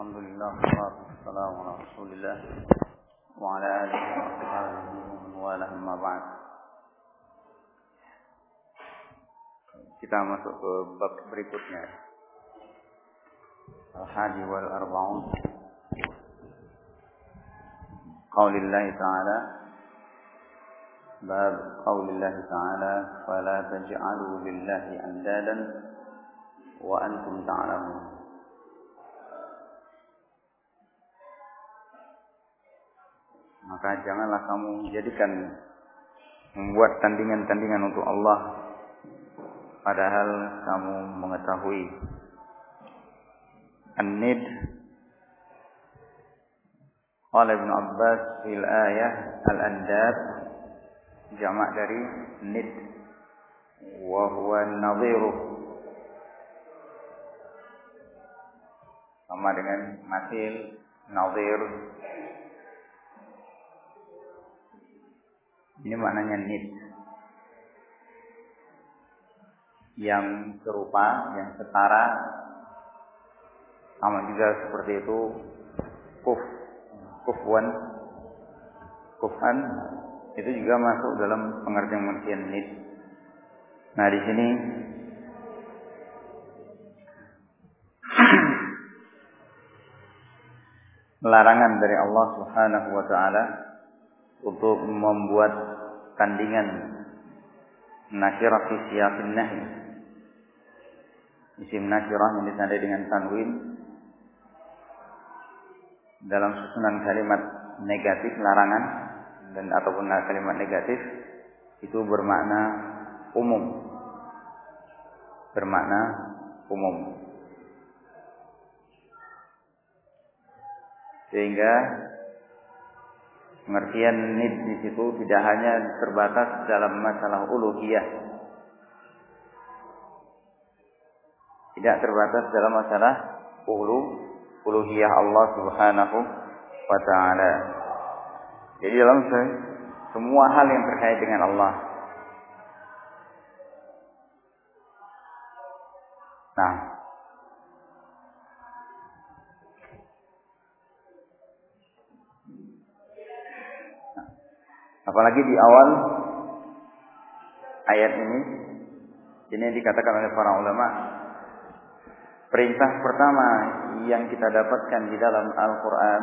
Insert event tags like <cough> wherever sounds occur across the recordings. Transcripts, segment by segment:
الحمد لله والصلاة والسلام على رسول الله وعلى آله وصحبه ومن والاه أما بعد Kita masuk ke bab berikutnya. Al-Hadi wal Arba'un. Qaulillah Ta'ala باب قول الله تعالى فلا تجعلوا لله أندادا وأنتم تعلمون maka janganlah kamu jadikan membuat tandingan-tandingan untuk Allah padahal kamu mengetahui an-nid Qala Ibn Abbas fil ayah al-andad jamak dari nid wa huwa nadhiru sama dengan masil nadhir ini maknanya nid yang serupa yang setara. Sama juga seperti itu. Kuf. Kufwan. Kufan. Itu juga masuk dalam pengertian pengertian nid. Nah di sini. <clears throat> Larangan dari Allah Subhanahu wa taala untuk membuat tandingan nasyirah fi siyaqin nahi. Isim nasyirah yang ditandai dengan tanwin dalam susunan kalimat negatif larangan dan ataupun kalimat negatif itu bermakna umum. Bermakna umum. Sehingga pengertian nid di situ tidak hanya terbatas dalam masalah uluhiyah. Tidak terbatas dalam masalah ulu uluhiyah Allah Subhanahu wa taala. Jadi dalam semua hal yang terkait dengan Allah. Nah, apalagi di awal ayat ini, ini dikatakan oleh para ulama, perintah pertama yang kita dapatkan di dalam Al-Quran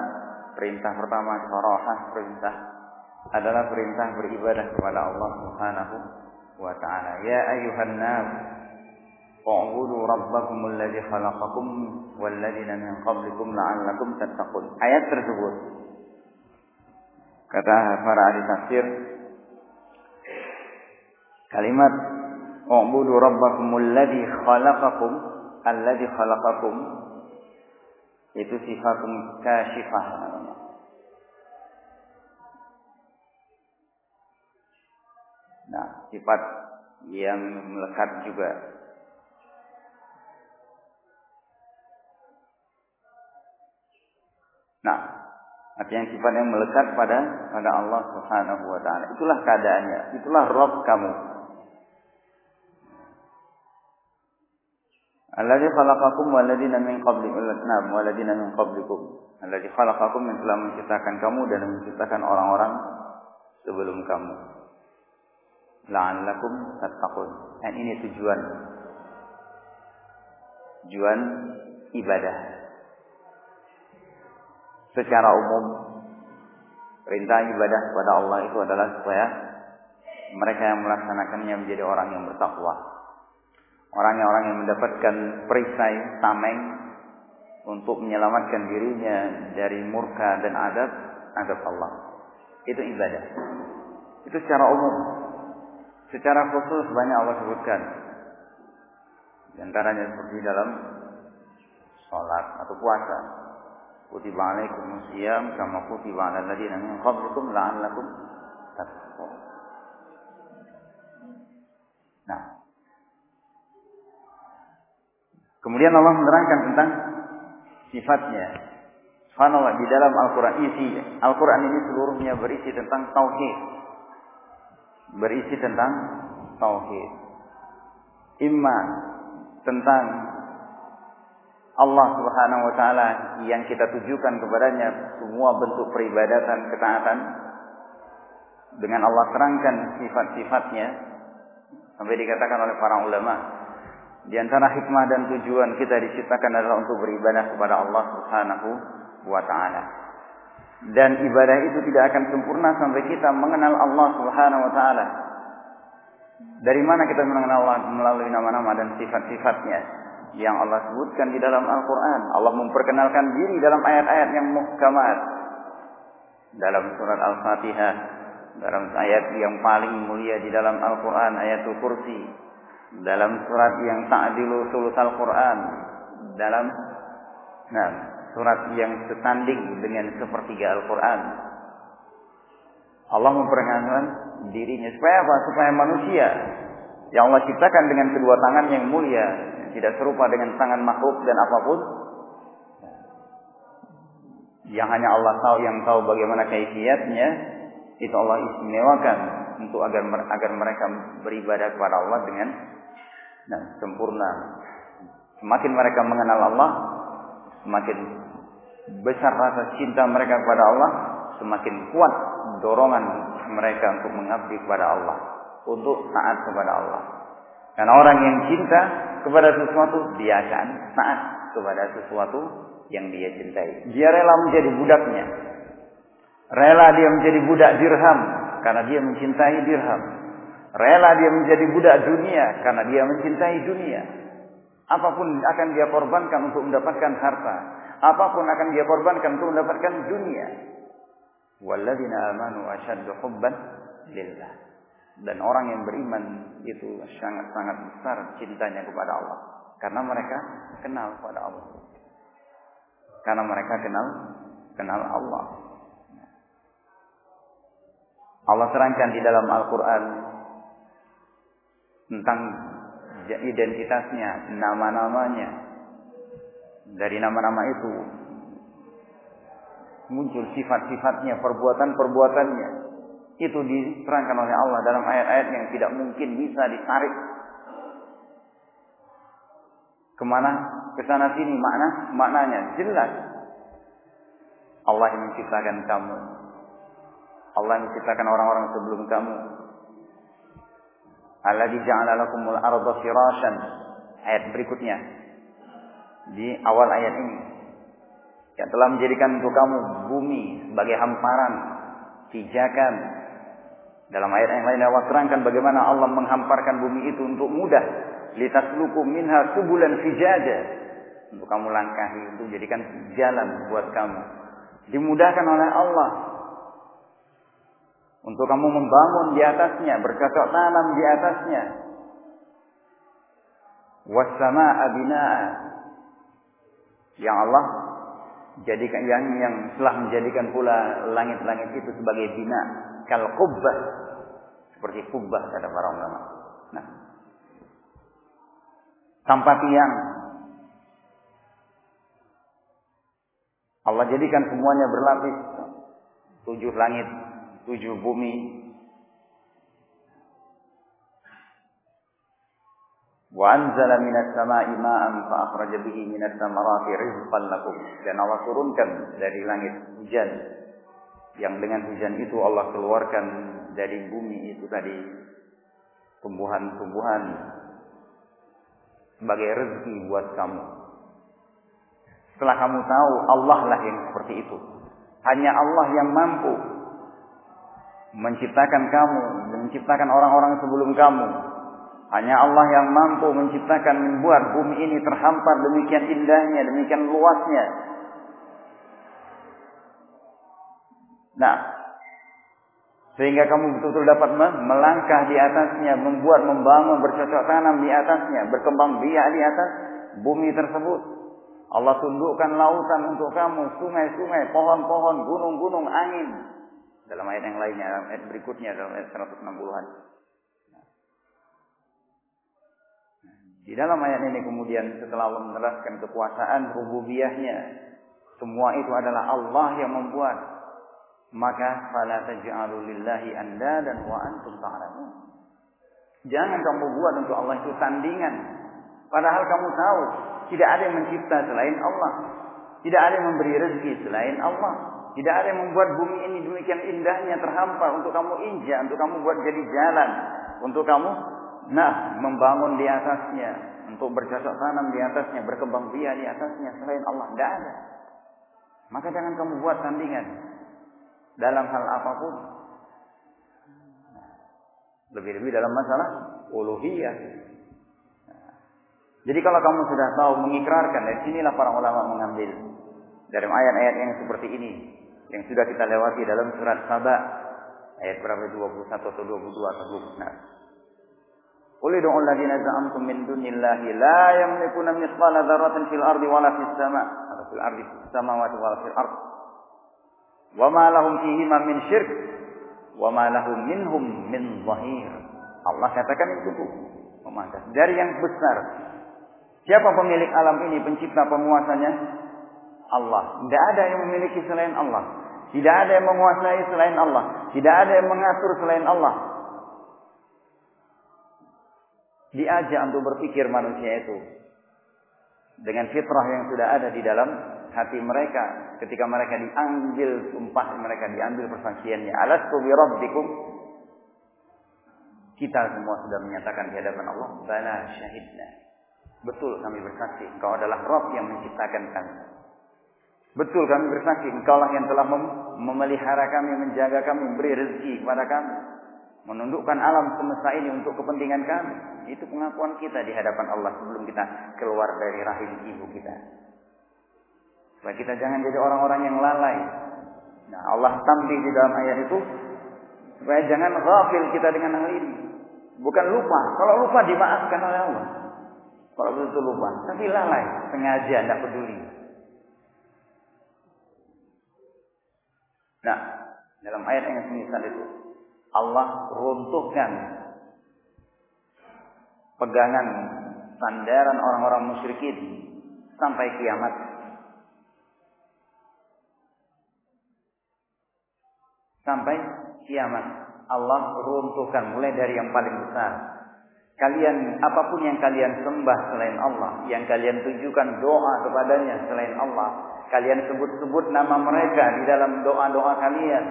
Perintah pertama sarahah perintah adalah perintah beribadah kepada Allah Subhanahu wa taala. Ya ayuhan nas Fa'budu rabbakum alladhi khalaqakum walladzina min qablikum la'allakum tattaqun. Ayat tersebut kata para ahli tafsir kalimat Fa'budu rabbakum alladhi khalaqakum alladhi khalaqakum itu sifatun kasyifah namanya. Nah, sifat yang melekat juga. Nah, artinya sifat yang melekat pada pada Allah Subhanahu wa taala. Itulah keadaannya, itulah Rabb kamu. Alladzi khalaqakum walladzina min qablikum nah walladzina min qablikum. Alladzi khalaqakum yang telah menciptakan kamu dan menciptakan orang-orang sebelum kamu. La'allakum tattaqun. Dan ini tujuan tujuan ibadah. Secara umum perintah ibadah kepada Allah itu adalah supaya mereka yang melaksanakannya menjadi orang yang bertakwa orang-orang yang mendapatkan perisai tameng untuk menyelamatkan dirinya dari murka dan adab adab Allah. Itu ibadah. Itu secara umum. Secara khusus banyak Allah sebutkan. Di antaranya seperti dalam salat atau puasa. Kutiba alaikum siyam kama kutiba ala alladziina min qablikum la'allakum tattaqun. Nah, Kemudian Allah menerangkan tentang sifatnya. Subhanallah di dalam Al-Quran isi Al-Quran ini seluruhnya berisi tentang tauhid. Berisi tentang tauhid. Iman tentang Allah Subhanahu wa taala yang kita tujukan kepadanya semua bentuk peribadatan ketaatan dengan Allah terangkan sifat-sifatnya sampai dikatakan oleh para ulama di antara hikmah dan tujuan kita diciptakan adalah untuk beribadah kepada Allah Subhanahu wa taala. Dan ibadah itu tidak akan sempurna sampai kita mengenal Allah Subhanahu wa taala. Dari mana kita mengenal Allah melalui nama-nama dan sifat-sifatnya? Yang Allah sebutkan di dalam Al-Quran. Allah memperkenalkan diri dalam ayat-ayat yang muhkamat. Dalam surat Al-Fatihah. Dalam ayat yang paling mulia di dalam Al-Quran. Ayatul Kursi. Dalam surat yang ta'dilu sulut Al-Quran. Dalam nah, surat yang setanding dengan sepertiga Al-Quran. Allah memperkenalkan dirinya. Supaya apa? Supaya manusia yang Allah ciptakan dengan kedua tangan yang mulia tidak serupa dengan tangan makhluk dan apa pun yang hanya Allah tahu yang tahu bagaimana kaifiatnya itu Allah istimewakan untuk agar agar mereka beribadah kepada Allah dengan nah, sempurna. Semakin mereka mengenal Allah, semakin besar rasa cinta mereka kepada Allah, semakin kuat dorongan mereka untuk mengabdi kepada Allah, untuk taat kepada Allah. Karena orang yang cinta kepada sesuatu, dia akan taat kepada sesuatu yang dia cintai. Dia rela menjadi budaknya. Rela dia menjadi budak dirham karena dia mencintai dirham. Rela dia menjadi budak dunia karena dia mencintai dunia. Apa pun akan dia korbankan untuk mendapatkan harta. Apa pun akan dia korbankan untuk mendapatkan dunia. Walladzina amanu asyaddu hubban lillah. Dan orang yang beriman itu sangat-sangat besar cintanya kepada Allah. Karena mereka kenal kepada Allah. Karena mereka kenal kenal Allah. Allah terangkan di dalam Al-Quran tentang identitasnya, nama-namanya. Dari nama-nama itu muncul sifat-sifatnya, perbuatan-perbuatannya itu diterangkan oleh Allah dalam ayat-ayat yang tidak mungkin bisa ditarik. Ke mana? Ke sana sini makna maknanya jelas. Allah yang menciptakan kamu. Allah yang menciptakan orang-orang sebelum kamu. Alladzi ja'ala lakumul arda ayat berikutnya. Di awal ayat ini. Yang telah menjadikan untuk kamu bumi sebagai hamparan pijakan dalam ayat yang lain Allah terangkan bagaimana Allah menghamparkan bumi itu untuk mudah. Litasluku minha subulan fijaja. Untuk kamu langkahi, untuk jadikan jalan buat kamu. Dimudahkan oleh Allah. Untuk kamu membangun di atasnya, bercocok tanam di atasnya. Wassama abina'a. Yang Allah jadikan yang yang telah menjadikan pula langit-langit itu sebagai bina kal kubbah seperti kubbah kata para ulama. Nah, tanpa tiang Allah jadikan semuanya berlapis tujuh langit, tujuh bumi. Wa anzala minas sama'i ma'an fa akhraja bihi rizqan lakum. Dan Allah turunkan dari langit hujan yang dengan hujan itu Allah keluarkan dari bumi itu tadi tumbuhan-tumbuhan sebagai rezeki buat kamu. Setelah kamu tahu Allah lah yang seperti itu. Hanya Allah yang mampu menciptakan kamu, menciptakan orang-orang sebelum kamu. Hanya Allah yang mampu menciptakan, membuat bumi ini terhampar demikian indahnya, demikian luasnya, Nah, sehingga kamu betul-betul dapat melangkah di atasnya, membuat, membangun, bercocok tanam di atasnya, berkembang biak di atas bumi tersebut. Allah tundukkan lautan untuk kamu, sungai-sungai, pohon-pohon, gunung-gunung, angin. Dalam ayat yang lainnya, ayat berikutnya dalam ayat 160-an. Di dalam ayat ini kemudian setelah Allah meneraskan kekuasaan rububiyahnya, semua itu adalah Allah yang membuat maka fala taj'alu lillahi andadan wa antum ta'lamun. Jangan kamu buat untuk Allah itu tandingan. Padahal kamu tahu Tidak ada yang mencipta selain Allah. Tidak ada yang memberi rezeki selain Allah. Tidak ada yang membuat bumi ini demikian indahnya terhampar untuk kamu injak, untuk kamu buat jadi jalan, untuk kamu nah membangun di atasnya, untuk bercocok tanam di atasnya, berkembang biak di atasnya selain Allah. Tidak ada. Maka jangan kamu buat tandingan dalam hal apa pun. Lebih-lebih dalam masalah uluhiyah. Jadi kalau kamu sudah tahu mengikrarkan dari sinilah para ulama mengambil dari ayat-ayat yang seperti ini yang sudah kita lewati dalam surat Saba ayat berapa 21 atau 22 atau 26. Qul ud'u alladziina za'amtum min dunillahi la yamlikuna mithqala dzarratin fil ardi wala fis sama' atau fil ardi fis samawati wala fil ard. Wa ma lahum fihi min syirk wa ma lahum minhum min dhahir. Allah katakan itu dari yang besar Siapa pemilik alam ini, pencipta penguasanya? Allah. Tidak ada yang memiliki selain Allah. Tidak ada yang menguasai selain Allah. Tidak ada yang mengatur selain Allah. Diajak untuk berpikir manusia itu. Dengan fitrah yang sudah ada di dalam hati mereka. Ketika mereka diambil sumpah mereka, diambil persaksiannya. Alastu bi rabbikum. Kita semua sudah menyatakan di hadapan Allah. Bala syahidna. Betul kami bersaksi, engkau adalah Rob yang menciptakan kami. Betul kami bersaksi, engkau lah yang telah mem memelihara kami, menjaga kami, memberi rezeki kepada kami. Menundukkan alam semesta ini untuk kepentingan kami. Itu pengakuan kita di hadapan Allah sebelum kita keluar dari rahim ibu kita. Supaya kita jangan jadi orang-orang yang lalai. Nah, Allah tampil di dalam ayat itu supaya jangan ghafil kita dengan hal ini. Bukan lupa. Kalau lupa dimaafkan oleh Allah. Kalau betul lupa, tapi lalai, sengaja tidak peduli. Nah, dalam ayat yang semisal itu, Allah runtuhkan pegangan sandaran orang-orang musyrikin sampai kiamat. Sampai kiamat. Allah runtuhkan mulai dari yang paling besar Kalian apa pun yang kalian sembah selain Allah, yang kalian tujukan doa kepadanya selain Allah, kalian sebut-sebut nama mereka di dalam doa-doa kalian.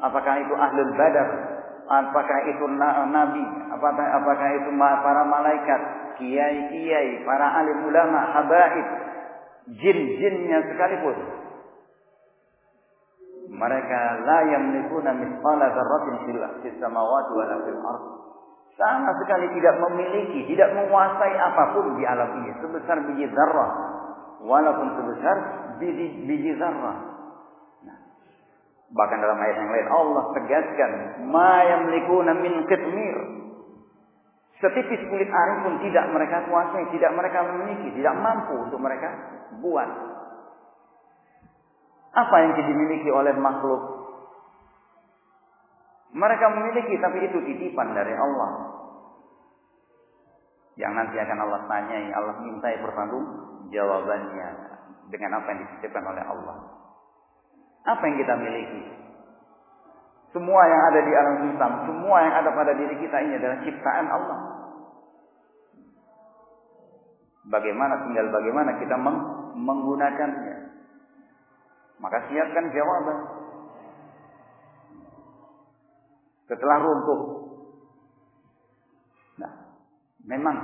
Apakah itu ahlul badar? Apakah itu nabi? Apakah, apakah itu para malaikat? Kiai-kiai, para alim ulama, habaib, jin-jinnya sekalipun. Mereka la yamlikuna mithqala dzarratin fil samawati wala fil ardh sama sekali tidak memiliki, tidak menguasai apa pun di alam ini sebesar biji zarrah, walaupun sebesar biji, biji zarrah. Nah, bahkan dalam ayat yang lain Allah tegaskan, "Ma yamlikuna min qitmir." Setipis kulit ari pun tidak mereka kuasai, tidak mereka memiliki, tidak mampu untuk mereka buat. Apa yang dimiliki oleh makhluk mereka memiliki tapi itu titipan dari Allah. Yang nanti akan Allah tanyai, Allah mintai pertanggung jawabannya dengan apa yang dititipkan oleh Allah. Apa yang kita miliki? Semua yang ada di alam semesta, semua yang ada pada diri kita ini adalah ciptaan Allah. Bagaimana tinggal bagaimana kita menggunakannya. Maka siapkan jawaban. setelah runtuh. Nah, memang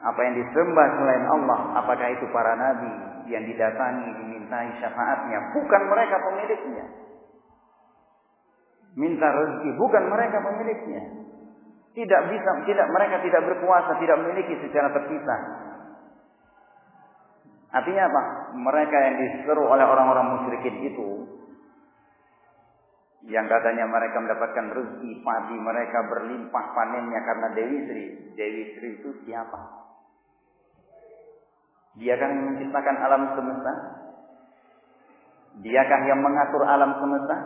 apa yang disembah selain Allah, apakah itu para nabi yang didatangi, dimintai syafaatnya, bukan mereka pemiliknya. Minta rezeki, bukan mereka pemiliknya. Tidak bisa, tidak mereka tidak berkuasa, tidak memiliki secara terpisah. Artinya apa? Mereka yang diseru oleh orang-orang musyrikin itu yang katanya mereka mendapatkan rezeki padi mereka berlimpah panennya karena Dewi Sri. Dewi Sri itu siapa? Diakah yang menciptakan alam semesta? Diakah yang mengatur alam semesta?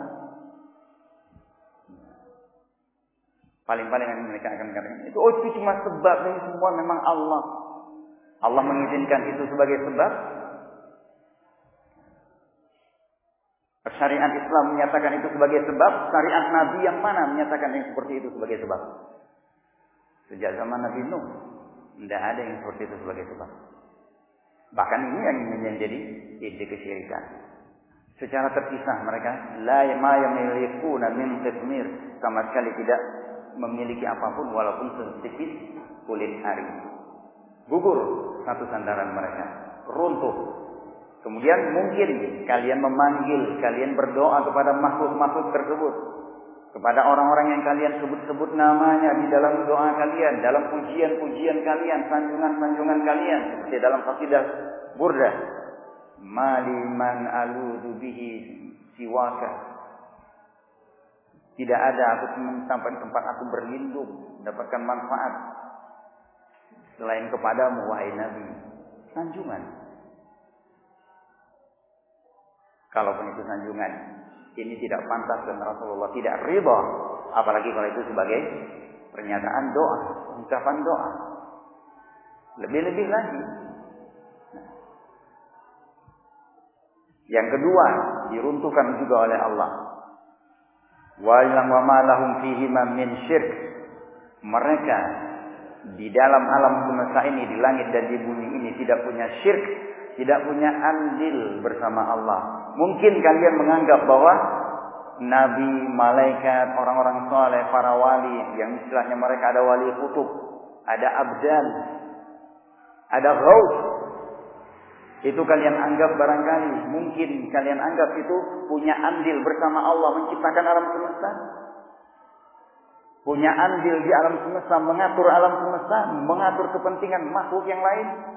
Paling-paling yang mereka akan katakan itu oh itu cuma sebab ini semua memang Allah. Allah mengizinkan itu sebagai sebab Syariat Islam menyatakan itu sebagai sebab, syariat Nabi yang mana menyatakan yang seperti itu sebagai sebab? Sejak zaman Nabi Nuh, tidak ada yang seperti itu sebagai sebab. Bahkan ini yang menjadi inti kesyirikan. Secara terpisah mereka la yamlikuna min qitmir sama sekali tidak memiliki apa pun walaupun sedikit kulit hari. Gugur satu sandaran mereka, runtuh. Kemudian mungkin kalian memanggil, kalian berdoa kepada makhluk-makhluk tersebut kepada orang-orang yang kalian sebut-sebut namanya di dalam doa kalian, dalam pujian-pujian kalian, sanjungan-sanjungan kalian, seperti dalam qasidah Burda. Maliman aludu bihi siwaka. Tidak ada aku sampai tempat aku berlindung, mendapatkan manfaat selain kepadamu wahai Nabi. Sanjungan. Kalaupun itu sanjungan, ini tidak pantas dan Rasulullah tidak riba. Apalagi kalau itu sebagai pernyataan doa, ucapan doa. Lebih-lebih lagi. Yang kedua, diruntuhkan juga oleh Allah. Wa ilam wa ma lahum fihi min syirk. Mereka di dalam alam semesta ini, di langit dan di bumi ini tidak punya syirk, tidak punya andil bersama Allah. Mungkin kalian menganggap bahwa nabi, malaikat, orang-orang soleh, para wali, yang istilahnya mereka ada wali kutub, ada abdal, ada ghaus. Itu kalian anggap barangkali, mungkin kalian anggap itu punya andil bersama Allah menciptakan alam semesta. Punya andil di alam semesta, mengatur alam semesta, mengatur kepentingan makhluk yang lain.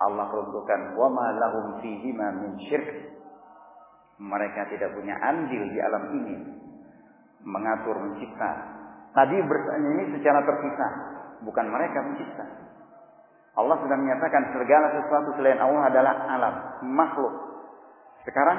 Allah runtuhkan wa ma lahum fihi ma min syirk. Mereka tidak punya andil di alam ini mengatur mencipta. Tadi ini secara terpisah, bukan mereka mencipta. Allah sudah menyatakan segala sesuatu selain Allah adalah alam, makhluk. Sekarang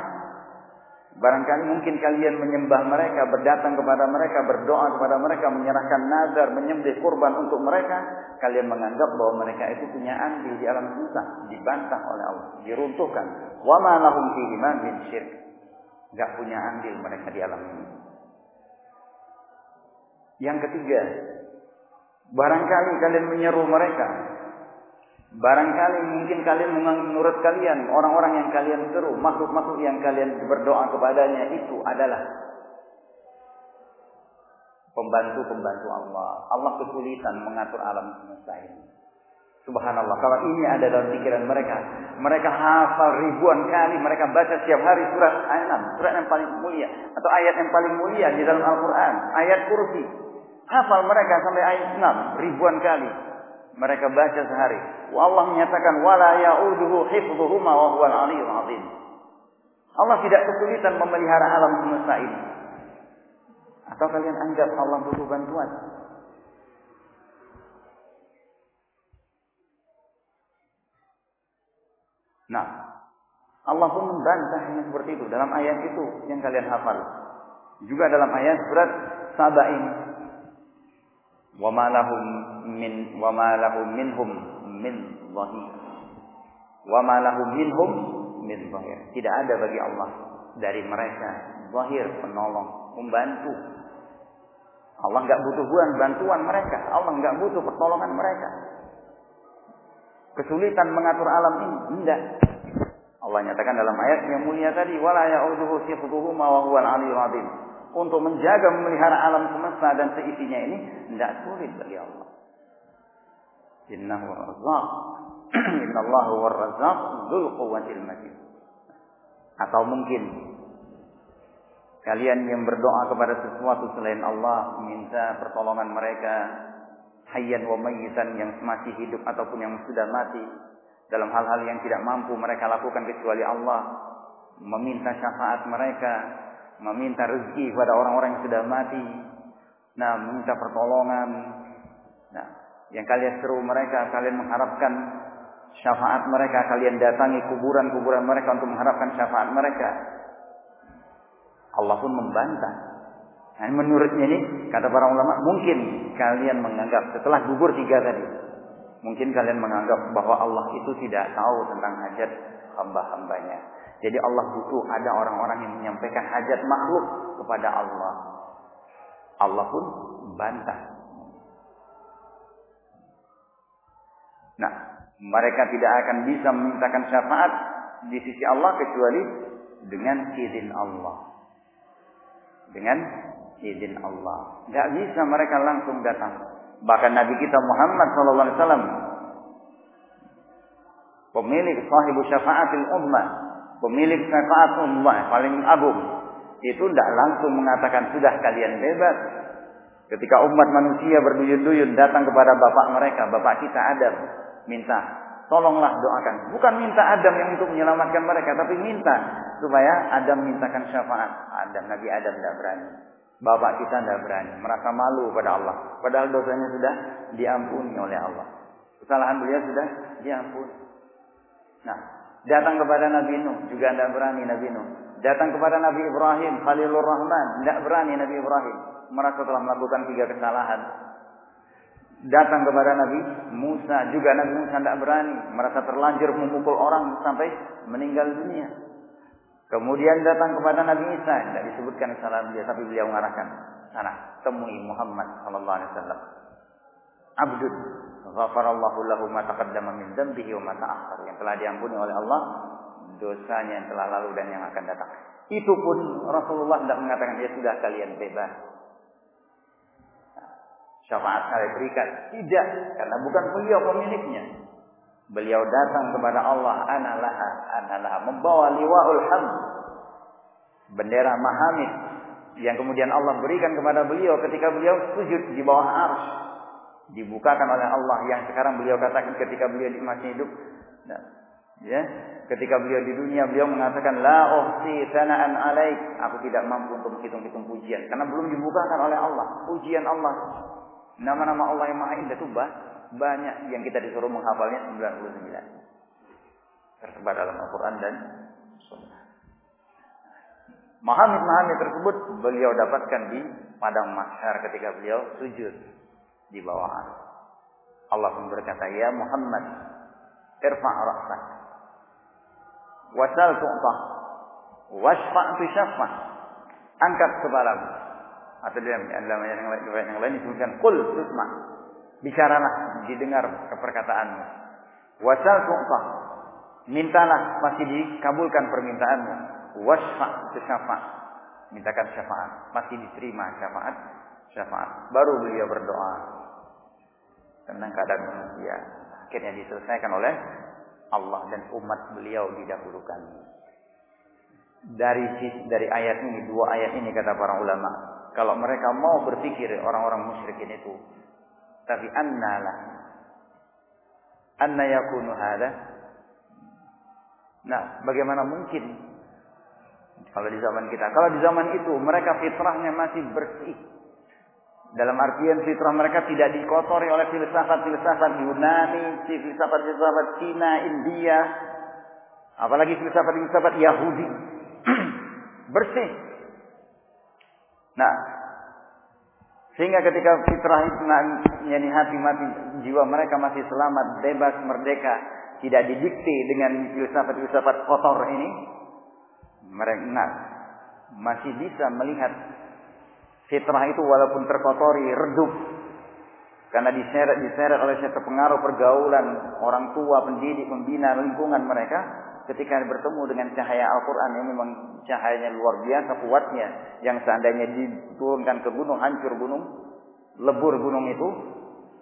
Barangkali mungkin kalian menyembah mereka, berdatang kepada mereka, berdoa kepada mereka, menyerahkan nazar, menyembelih kurban untuk mereka. Kalian menganggap bahwa mereka itu punya andil di alam semesta, dibantah oleh Allah, diruntuhkan. Wa ma lahum fihi min syirk. Enggak punya andil mereka di alam ini. Yang ketiga, barangkali kalian menyeru mereka, Barangkali mungkin kalian menurut kalian orang-orang yang kalian seru, makhluk-makhluk yang kalian berdoa kepadanya itu adalah pembantu-pembantu Allah. Allah kesulitan mengatur alam semesta ini. Subhanallah. Kalau ini ada dalam pikiran mereka, mereka hafal ribuan kali, mereka baca setiap hari surat ayat 6, surat yang paling mulia atau ayat yang paling mulia di dalam Al-Qur'an, ayat kursi. Hafal mereka sampai ayat 6 ribuan kali mereka baca sehari. Allah menyatakan wala ya'uduhu hifdhuhuma wa huwal aliyyul azim. Allah tidak kesulitan memelihara alam semesta ini. Atau kalian anggap Allah butuh bantuan? Nah, Allah pun membantahnya seperti itu dalam ayat itu yang kalian hafal. Juga dalam ayat surat Saba ini wa ma lahum min wa ma lahum minhum min zahir. Wa ma lahum minhum min zahir. Tidak ada bagi Allah dari mereka zahir penolong membantu Allah nggak butuh bantuan mereka. Allah nggak butuh pertolongan mereka. Kesulitan mengatur alam ini? Tidak Allah nyatakan dalam ayat yang mulia tadi wala ya'uduhu sifatuhuma wa huwal aliyyul azim. Untuk menjaga memelihara alam semesta dan seisinya ini tidak sulit bagi Allah. Innahu razzaq. <clears throat> Innallahu war-razzaq dzul quwwatil matin. Atau mungkin kalian yang berdoa kepada sesuatu selain Allah minta pertolongan mereka hayyan wa mayyitan yang masih hidup ataupun yang sudah mati dalam hal-hal yang tidak mampu mereka lakukan kecuali Allah meminta syafaat mereka meminta rezeki kepada orang-orang yang sudah mati, nah meminta pertolongan, nah yang kalian seru mereka, kalian mengharapkan syafaat mereka, kalian datangi kuburan-kuburan mereka untuk mengharapkan syafaat mereka. Allah pun membantah. Nah, menurutnya ini kata para ulama, mungkin kalian menganggap setelah gugur tiga tadi, mungkin kalian menganggap bahwa Allah itu tidak tahu tentang hajat hamba-hambanya. Jadi Allah butuh ada orang-orang yang menyampaikan hajat makhluk kepada Allah. Allah pun bantah. Nah, Mereka tidak akan bisa memintakan syafaat di sisi Allah kecuali dengan izin Allah. Dengan izin Allah. Tidak bisa mereka langsung datang. Bahkan Nabi kita Muhammad SAW pemilik sahibu syafaatil ummah, pemilik syafaat ummah paling agung, itu tidak langsung mengatakan sudah kalian bebas. Ketika umat manusia berduyun-duyun datang kepada bapak mereka, bapak kita Adam, minta tolonglah doakan. Bukan minta Adam yang untuk menyelamatkan mereka, tapi minta supaya Adam mintakan syafaat. Adam, Nabi Adam tidak berani. Bapak kita tidak berani, merasa malu pada Allah. Padahal dosanya sudah diampuni oleh Allah. Kesalahan beliau sudah diampuni. Nah, datang kepada Nabi Nuh juga tidak berani Nabi Nuh. Datang kepada Nabi Ibrahim, Khalilur Rahman, tidak berani Nabi Ibrahim. Merasa telah melakukan tiga kesalahan. Datang kepada Nabi Musa, juga Nabi Musa tidak berani. Merasa terlanjur memukul orang sampai meninggal dunia. Kemudian datang kepada Nabi Isa, tidak disebutkan kesalahan dia, tapi beliau mengarahkan sana temui Muhammad Sallallahu Alaihi Wasallam. Abdul ghafarallahu lahu ma taqaddama min dzambihi wa ma yang telah diampuni oleh Allah dosanya yang telah lalu dan yang akan datang. Itu pun Rasulullah tidak mengatakan ya sudah kalian bebas. Syafaat saya berikan. Tidak karena bukan beliau pemiliknya. Beliau datang kepada Allah analaha analaha membawa liwaul hamd bendera mahamid yang kemudian Allah berikan kepada beliau ketika beliau sujud di bawah arsy dibukakan oleh Allah yang sekarang beliau katakan ketika beliau masih hidup. Nah, ya ketika beliau di dunia beliau mengatakan la uhsi sanaan alaik. Aku tidak mampu untuk menghitung-hitung pujian karena belum dibukakan oleh Allah. Pujian Allah nama-nama Allah yang maha indah itu banyak yang kita disuruh menghafalnya 99 tersebar dalam Al-Quran dan Sunnah Mahamid-mahamid tersebut beliau dapatkan di padang mahsyar ketika beliau sujud di bawah Allah pun berkata, "Ya Muhammad, irfa' ra'sak. Wasal tu'tah. Wasfa' tu syafah. Angkat kepalamu. Atau dalam dalam yang lain yang lain disebutkan qul tusma. Bicaralah, didengar keperkataanmu. Wasal tu'tah. Mintalah pasti dikabulkan permintaanmu. Wasfa' tu syafah. Mintakan syafaat, pasti diterima syafaat. Syafaat. Baru beliau berdoa tentang keadaan manusia. Akhirnya diselesaikan oleh Allah dan umat beliau didahulukan. Dari dari ayat ini, dua ayat ini kata para ulama, kalau mereka mau berpikir orang-orang musyrikin itu, tapi annalah anna yakunu hada Nah, bagaimana mungkin kalau di zaman kita? Kalau di zaman itu mereka fitrahnya masih bersih, dalam artian fitrah mereka tidak dikotori oleh filsafat-filsafat Yunani, filsafat-filsafat Cina, India, apalagi filsafat-filsafat Yahudi. <clears throat> Bersih. Nah, sehingga ketika fitrah itu yani hati mati jiwa mereka masih selamat, bebas, merdeka, tidak didikte dengan filsafat-filsafat kotor ini, mereka nah, masih bisa melihat Fitrah itu walaupun terkotori, redup. Karena diseret-diseret oleh saya terpengaruh pergaulan orang tua, pendidik, pembina, lingkungan mereka. Ketika bertemu dengan cahaya Al-Quran yang memang cahayanya luar biasa kuatnya. Yang seandainya diturunkan ke gunung, hancur gunung, lebur gunung itu.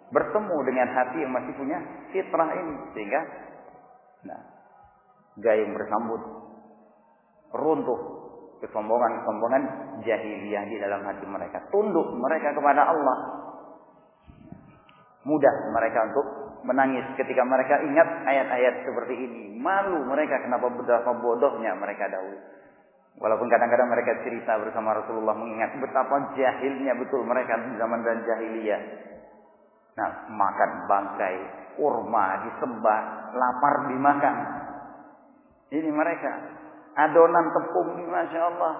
Bertemu dengan hati yang masih punya fitrah ini. Sehingga nah, gayung bersambut. Runtuh kesombongan-kesombongan jahiliyah di dalam hati mereka. Tunduk mereka kepada Allah. Mudah mereka untuk menangis ketika mereka ingat ayat-ayat seperti ini. Malu mereka kenapa betapa bodohnya mereka dahulu. Walaupun kadang-kadang mereka cerita bersama Rasulullah mengingat betapa jahilnya betul mereka di zaman dan jahiliyah. Nah, makan bangkai, kurma disembah, lapar dimakan. Ini mereka adonan tepung masya Allah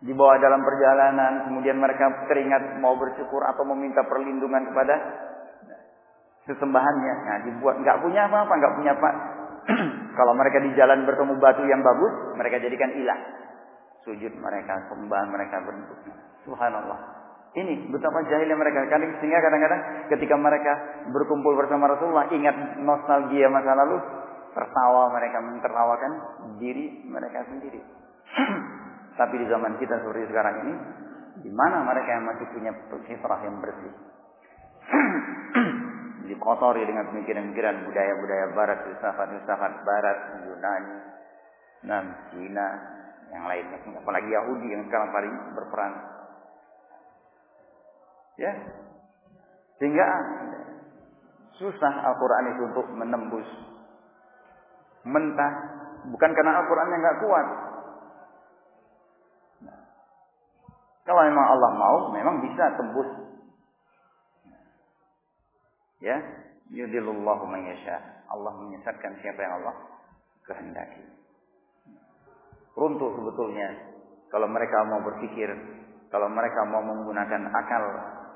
dibawa dalam perjalanan kemudian mereka teringat mau bersyukur atau meminta perlindungan kepada sesembahannya nah dibuat nggak punya apa-apa nggak punya apa <clears throat> kalau mereka di jalan bertemu batu yang bagus mereka jadikan ilah sujud mereka sembah mereka bentuk subhanallah Ini betapa jahilnya mereka. Sehingga kadang-kadang ketika mereka berkumpul bersama Rasulullah ingat nostalgia masa lalu, tertawa mereka mentertawakan diri mereka sendiri. <clears throat> Tapi di zaman kita seperti sekarang ini, di mana mereka yang masih punya fitrah yang bersih? <clears throat> Dikotori dengan pemikiran-pemikiran budaya-budaya barat, filsafat-filsafat barat, Yunani, dan Cina, yang lainnya. Apalagi Yahudi yang sekarang paling berperan. Ya, sehingga susah Al-Quran itu untuk menembus mentah bukan karena Al-Quran yang nggak kuat Kalau memang Allah mau, memang bisa tembus. Ya, yudilullahu man. Allah menyesatkan siapa yang Allah kehendaki. Runtuh sebetulnya kalau mereka mau berpikir, kalau mereka mau menggunakan akal,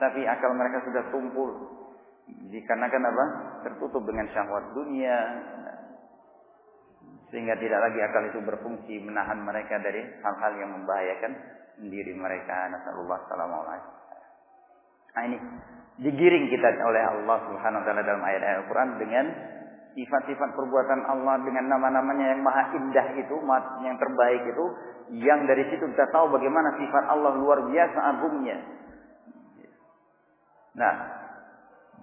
tapi akal mereka sudah tumpul dikarenakan apa? Tertutup dengan syahwat dunia, sehingga tidak lagi akal itu berfungsi menahan mereka dari hal-hal yang membahayakan diri mereka nasallallahu alaihi Nah ini digiring kita oleh Allah Subhanahu wa taala dalam ayat-ayat Al-Qur'an dengan sifat-sifat perbuatan Allah dengan nama-namanya yang maha indah itu, yang terbaik itu, yang dari situ kita tahu bagaimana sifat Allah luar biasa agungnya. Nah,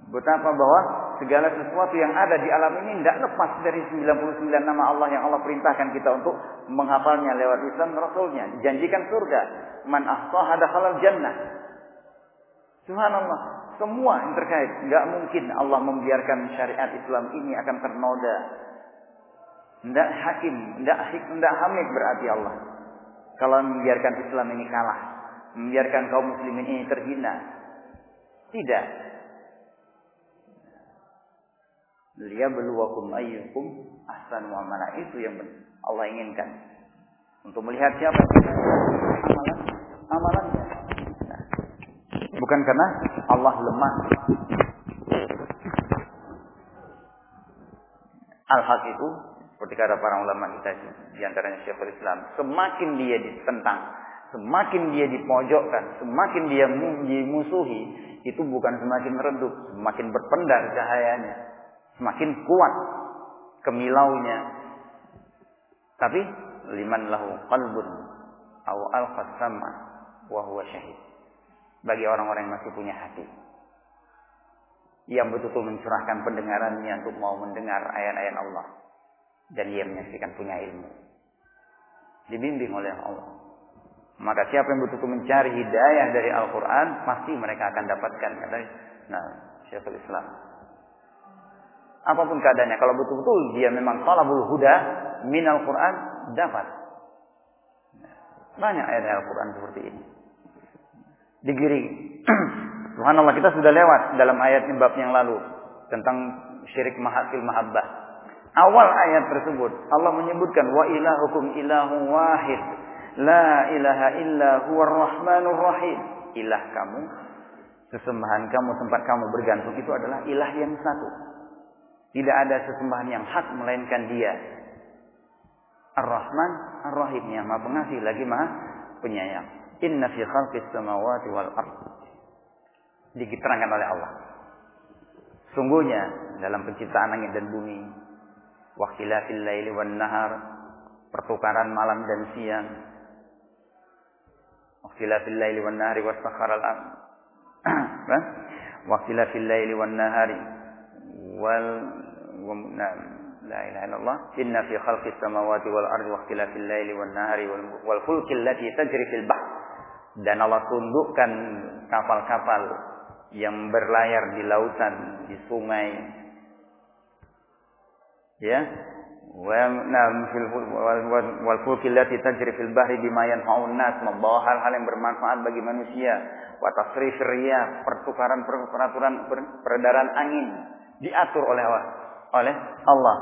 betapa bahwa segala sesuatu yang ada di alam ini tidak lepas dari 99 nama Allah yang Allah perintahkan kita untuk menghafalnya lewat lisan Rasulnya. Dijanjikan surga man dakhalal jannah. Subhanallah, semua yang terkait. Enggak mungkin Allah membiarkan syariat Islam ini akan ternoda. Tidak hakim, tidak tidak hamid berarti Allah. Kalau membiarkan Islam ini kalah, membiarkan kaum muslimin ini terhina. Tidak. Liyabluwakum ayyukum ahsanu amala itu yang Allah inginkan. Untuk melihat siapa amalan amalannya. Bukan karena Allah lemah. Al-haq itu seperti kata para ulama kita di antaranya Syekhul Islam, semakin dia ditentang, semakin dia dipojokkan, semakin dia dimusuhi, itu bukan semakin redup, semakin berpendar cahayanya, semakin kuat kemilaunya. Tapi liman lahu qalbun aw al-qasama wa huwa syahid. Bagi orang-orang yang masih punya hati. Yang betul-betul mencurahkan pendengarannya untuk mau mendengar ayat-ayat Allah. Dan ia menyaksikan punya ilmu. Dibimbing oleh Allah. Maka siapa yang betul-betul mencari hidayah dari Al-Quran, pasti mereka akan dapatkan. Kata nah, Syekhul Islam. Apa pun keadaannya, kalau betul-betul dia memang talabul huda min Al-Quran, dapat. Banyak ayat-ayat Al-Quran seperti ini digiring. <clears throat> Subhanallah kita sudah lewat dalam ayat bab yang lalu tentang syirik mahasil mahabbah. Awal ayat tersebut Allah menyebutkan wa ilahukum ilahu wahid la ilaha illa huwa rahmanur rahim. Ilah kamu sesembahan kamu tempat kamu bergantung itu adalah ilah yang satu. Tidak ada sesembahan yang hak melainkan Dia. Ar-Rahman, Ar-Rahim yang Maha Pengasih lagi Maha Penyayang. Inna fi khalqis samawati wal ard. Diterangkan oleh Allah. Sungguhnya dalam penciptaan langit dan bumi, wakhtilafil laili wan nahar, pertukaran malam dan siang, wakhtilafil laili wan nahari was sakharal ard. <clears throat> Kan? Wakhtilafil laili wan nahari wal la ilaha illallah inna fi khalqis samawati wal ardi wa ikhtilafil laili wan nahari wal fulki allati tajri fil bahr dan Allah tundukkan kapal-kapal yang berlayar di lautan, di sungai. Ya. Wal fulki allati tajri fil bahri bima yanfa'un nas membawa hal-hal yang bermanfaat bagi manusia. Wa tasrif riyah, pertukaran peraturan peredaran angin diatur oleh Allah. Oleh Allah.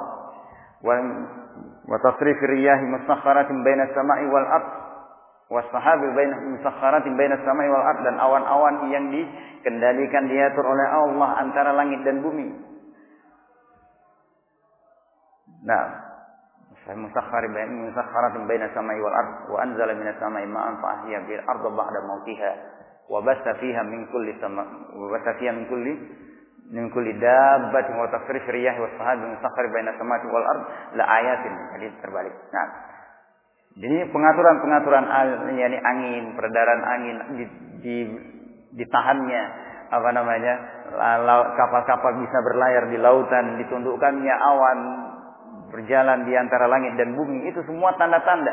Wa tasrif riyah mustakharatin baina samai wal ardh wasahabil baina musakharatin baina samai wal ard dan awan-awan yang dikendalikan diatur oleh Allah antara langit dan bumi. Nah, musakhkhar baina musakharatin baina samai wal ard. Wa anzala minas samai ma'an fa ahya bil ard ba'da mautiha wa basta fiha min kulli sama wa basta fiha min kulli min kulli dabbatin wa tasrif riyah. Wa sahab musakhkhar baina samawati wal ard la ayatin. Jadi terbalik. Nah jadi pengaturan-pengaturan yakni angin, peredaran angin di, di ditahannya apa namanya kapal-kapal bisa berlayar di lautan, ditundukkannya awan berjalan di antara langit dan bumi itu semua tanda-tanda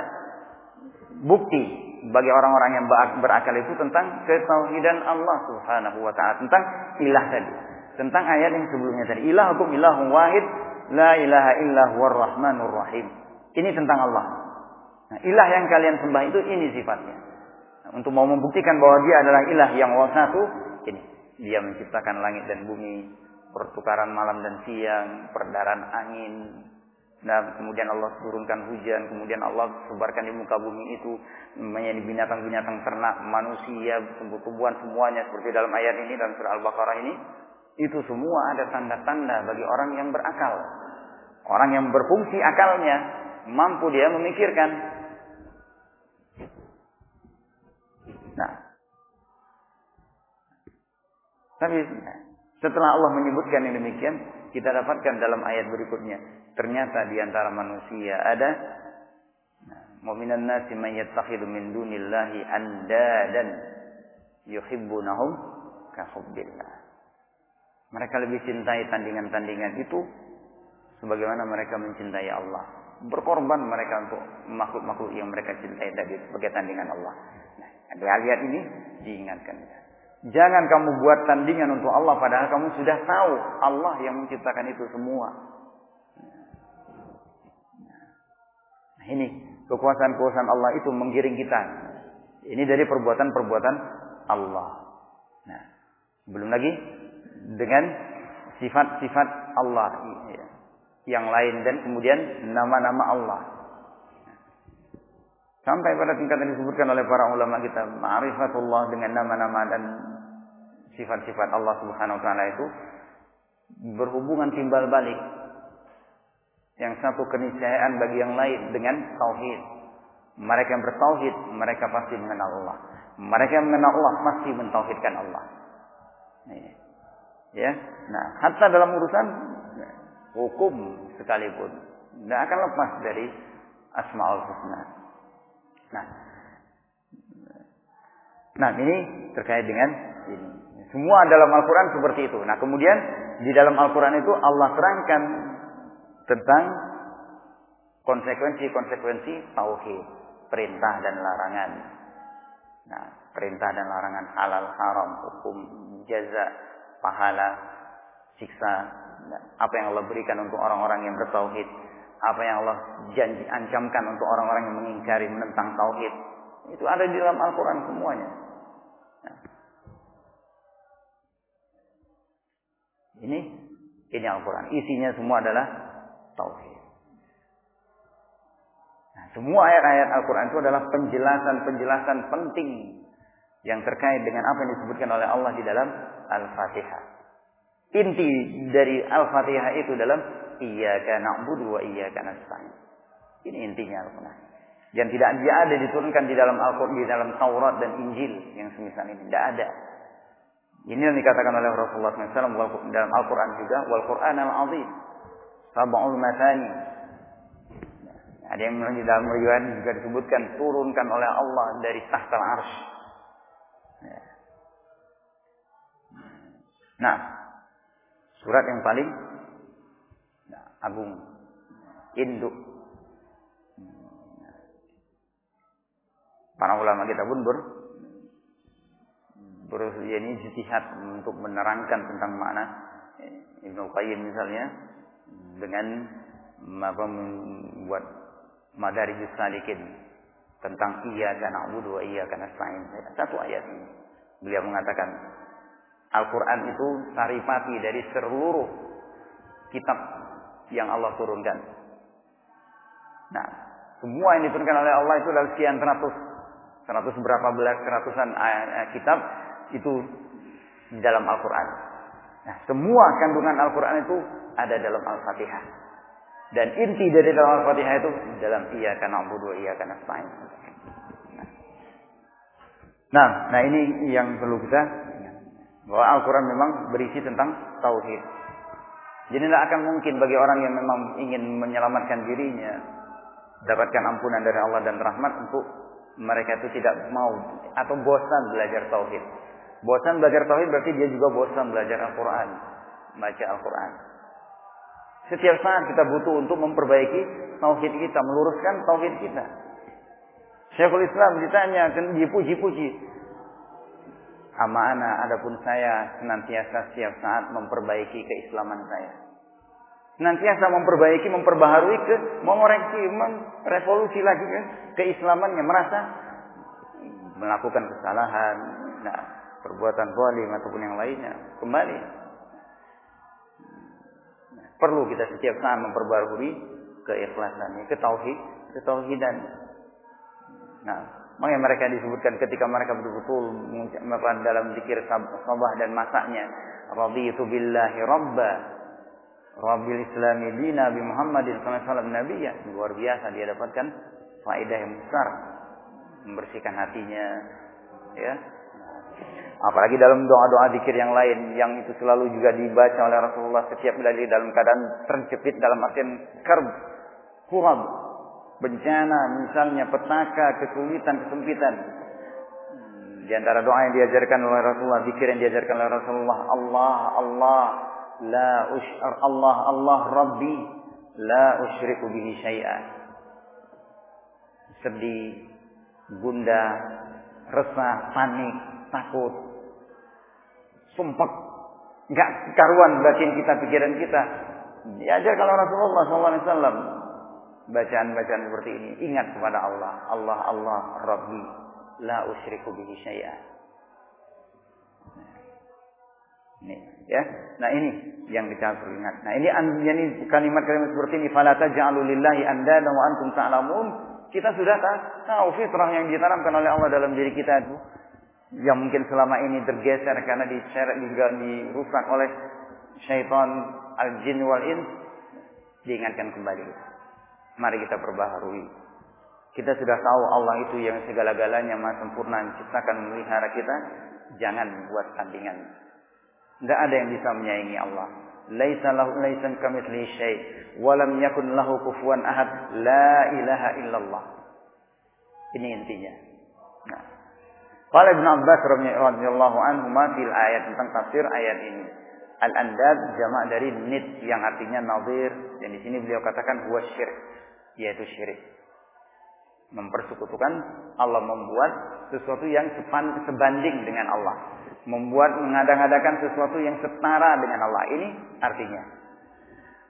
bukti bagi orang-orang yang berakal itu tentang ketauhidan Allah Subhanahu wa taala, tentang ilah tadi. Tentang ayat yang sebelumnya tadi, ilahukum ilahun wahid, la ilaha illa huwar rahmanur rahim. Ini tentang Allah. Nah, ilah yang kalian sembah itu ini sifatnya. Nah, untuk mau membuktikan bahwa dia adalah ilah yang satu, ini. Dia menciptakan langit dan bumi, pertukaran malam dan siang, peredaran angin, Nah, kemudian Allah turunkan hujan, kemudian Allah sebarkan di muka bumi itu menjadi binatang-binatang ternak, manusia, tumbuh-tumbuhan semuanya seperti dalam ayat ini dalam surah Al-Baqarah ini. Itu semua ada tanda-tanda bagi orang yang berakal. Orang yang berfungsi akalnya, mampu dia memikirkan. Tapi setelah Allah menyebutkan yang demikian, kita dapatkan dalam ayat berikutnya ternyata di antara manusia ada mu'minan nasi man yattakhidhu min dunillahi andadan yuhibbunahum ka hubbillah. Mereka lebih cintai tandingan-tandingan itu sebagaimana mereka mencintai Allah. Berkorban mereka untuk makhluk-makhluk yang mereka cintai tadi sebagai tandingan Allah. Nah, di ayat ini diingatkan. Jangan kamu buat tandingan untuk Allah padahal kamu sudah tahu Allah yang menciptakan itu semua. Ini kekuasaan-kekuasaan Allah itu menggiring kita. Ini dari perbuatan-perbuatan Allah. Nah, belum lagi dengan sifat-sifat Allah yang lain dan kemudian nama-nama Allah. Sampai pada tingkatan disebutkan oleh para ulama kita, ma'rifatullah dengan nama-nama dan sifat-sifat Allah Subhanahu wa taala itu berhubungan timbal balik yang satu keniscayaan bagi yang lain dengan tauhid. Mereka yang bertauhid, mereka pasti mengenal Allah. Mereka yang mengenal Allah pasti mentauhidkan Allah. Ya. Nah, hatta dalam urusan hukum sekalipun tidak akan lepas dari asmaul husna. Nah, nah ini terkait dengan ini. Semua dalam Al-Quran seperti itu. Nah kemudian di dalam Al-Quran itu Allah terangkan tentang konsekuensi-konsekuensi tauhid, perintah dan larangan. Nah, perintah dan larangan halal haram, hukum jaza, pahala, siksa, nah, apa yang Allah berikan untuk orang-orang yang bertauhid, apa yang Allah janji ancamkan untuk orang-orang yang mengingkari menentang tauhid. Itu ada di dalam Al-Qur'an semuanya. Nah. Ini ini Al-Qur'an. Isinya semua adalah tauhid. Nah, semua ayat-ayat Al-Quran itu adalah penjelasan-penjelasan penting yang terkait dengan apa yang disebutkan oleh Allah di dalam Al-Fatihah. Inti dari Al-Fatihah itu dalam Iyyaka na'budu wa iyyaka nasta'in. Ini intinya Al-Quran. Yang tidak ada diturunkan di dalam Al-Quran, di dalam Taurat dan Injil yang semisal ini. Tidak ada. Ini yang dikatakan oleh Rasulullah SAW dalam Al-Quran juga. Wal Quran al-Azim sab'ul masani. Ada yang di dalam riwayat juga disebutkan turunkan oleh Allah dari tahta arsh. Nah, surat yang paling agung, induk. Para ulama kita pun ber berusaha ini jihad untuk menerangkan tentang makna Ibnu Qayyim misalnya dengan apa membuat madari salikin tentang iya dan na'budu wa iya karena nasta'in. Satu ayat ini. Beliau mengatakan Al-Quran itu saripati dari seluruh kitab yang Allah turunkan. Nah, semua yang diturunkan oleh Allah itu adalah sekian ratus, seratus berapa belas ratusan kitab itu di dalam Al-Quran. Nah, semua kandungan Al-Quran itu ada dalam Al-Fatihah. Dan inti dari dalam Al-Fatihah itu dalam iya karena budu iya karena stain. Nah, nah ini yang perlu kita bahwa Al-Quran memang berisi tentang tauhid. Jadi tidak akan mungkin bagi orang yang memang ingin menyelamatkan dirinya, dapatkan ampunan dari Allah dan rahmat untuk mereka itu tidak mau atau bosan belajar tauhid. Bosan belajar tauhid berarti dia juga bosan belajar Al-Quran, baca Al-Quran. Setiap saat kita butuh untuk memperbaiki tauhid kita, meluruskan tauhid kita. Syekhul Islam ditanya, dipuji-puji. Ama ana, adapun saya senantiasa setiap saat memperbaiki keislaman saya. Senantiasa memperbaiki, memperbaharui ke, mengoreksi, merevolusi lagi ke keislamannya, merasa melakukan kesalahan, nah, perbuatan zalim ataupun yang lainnya, kembali. Perlu kita setiap saat memperbarui keikhlasannya, ketauhid, ketauhidan. Nah, makanya mereka disebutkan ketika mereka betul-betul mengucapkan dalam zikir sabah dan masaknya, raditu billahi rabba, rabbil islami dina bi Muhammadin sallallahu nabiyya. Luar biasa dia dapatkan faedah yang besar membersihkan hatinya ya apalagi dalam doa-doa zikir yang lain yang itu selalu juga dibaca oleh Rasulullah setiap kali dalam keadaan terjepit dalam artian kerb kurab bencana, misalnya petaka, kesulitan, kesempitan. Di antara doa yang diajarkan oleh Rasulullah, zikir yang diajarkan oleh Rasulullah, Allah, Allah, la ushar, Allah, Allah, Rabbi, la usyriku bihi syai'an. Sedih, bunda, resah, panik, takut, sumpah, enggak karuan batin kita, pikiran kita. Diajarkan oleh Rasulullah SAW bacaan-bacaan seperti ini. Ingat kepada Allah. Allah, Allah, Rabbi. La usyriku bihi syai'a. Ini, ya. Nah ini yang kita perlu ingat. Nah ini, ini kalimat-kalimat seperti ini. Fala taj'alu lillahi andada wa antum ta'lamun. Kita sudah tahu fitrah yang ditanamkan oleh Allah dalam diri kita itu yang mungkin selama ini tergeser karena diseret juga dirusak oleh syaitan al-jin wal ins diingatkan kembali. Mari kita perbaharui. Kita sudah tahu Allah itu yang segala-galanya maha sempurna menciptakan memelihara kita. Jangan buat tandingan. Tidak ada yang bisa menyaingi Allah. Laisa lahu laisan kamitsli syai' wa lam yakun lahu kufuwan ahad. La ilaha illallah. Ini intinya. Nah. Qala Ibn Abbas radhiyallahu anhu fil ayat tentang tafsir ayat ini. Al-andad jamak dari nid yang artinya nazir dan di sini beliau katakan huwa syirik yaitu syirik. Mempersekutukan Allah membuat sesuatu yang sebanding dengan Allah. Membuat mengadang-adakan sesuatu yang setara dengan Allah. Ini artinya.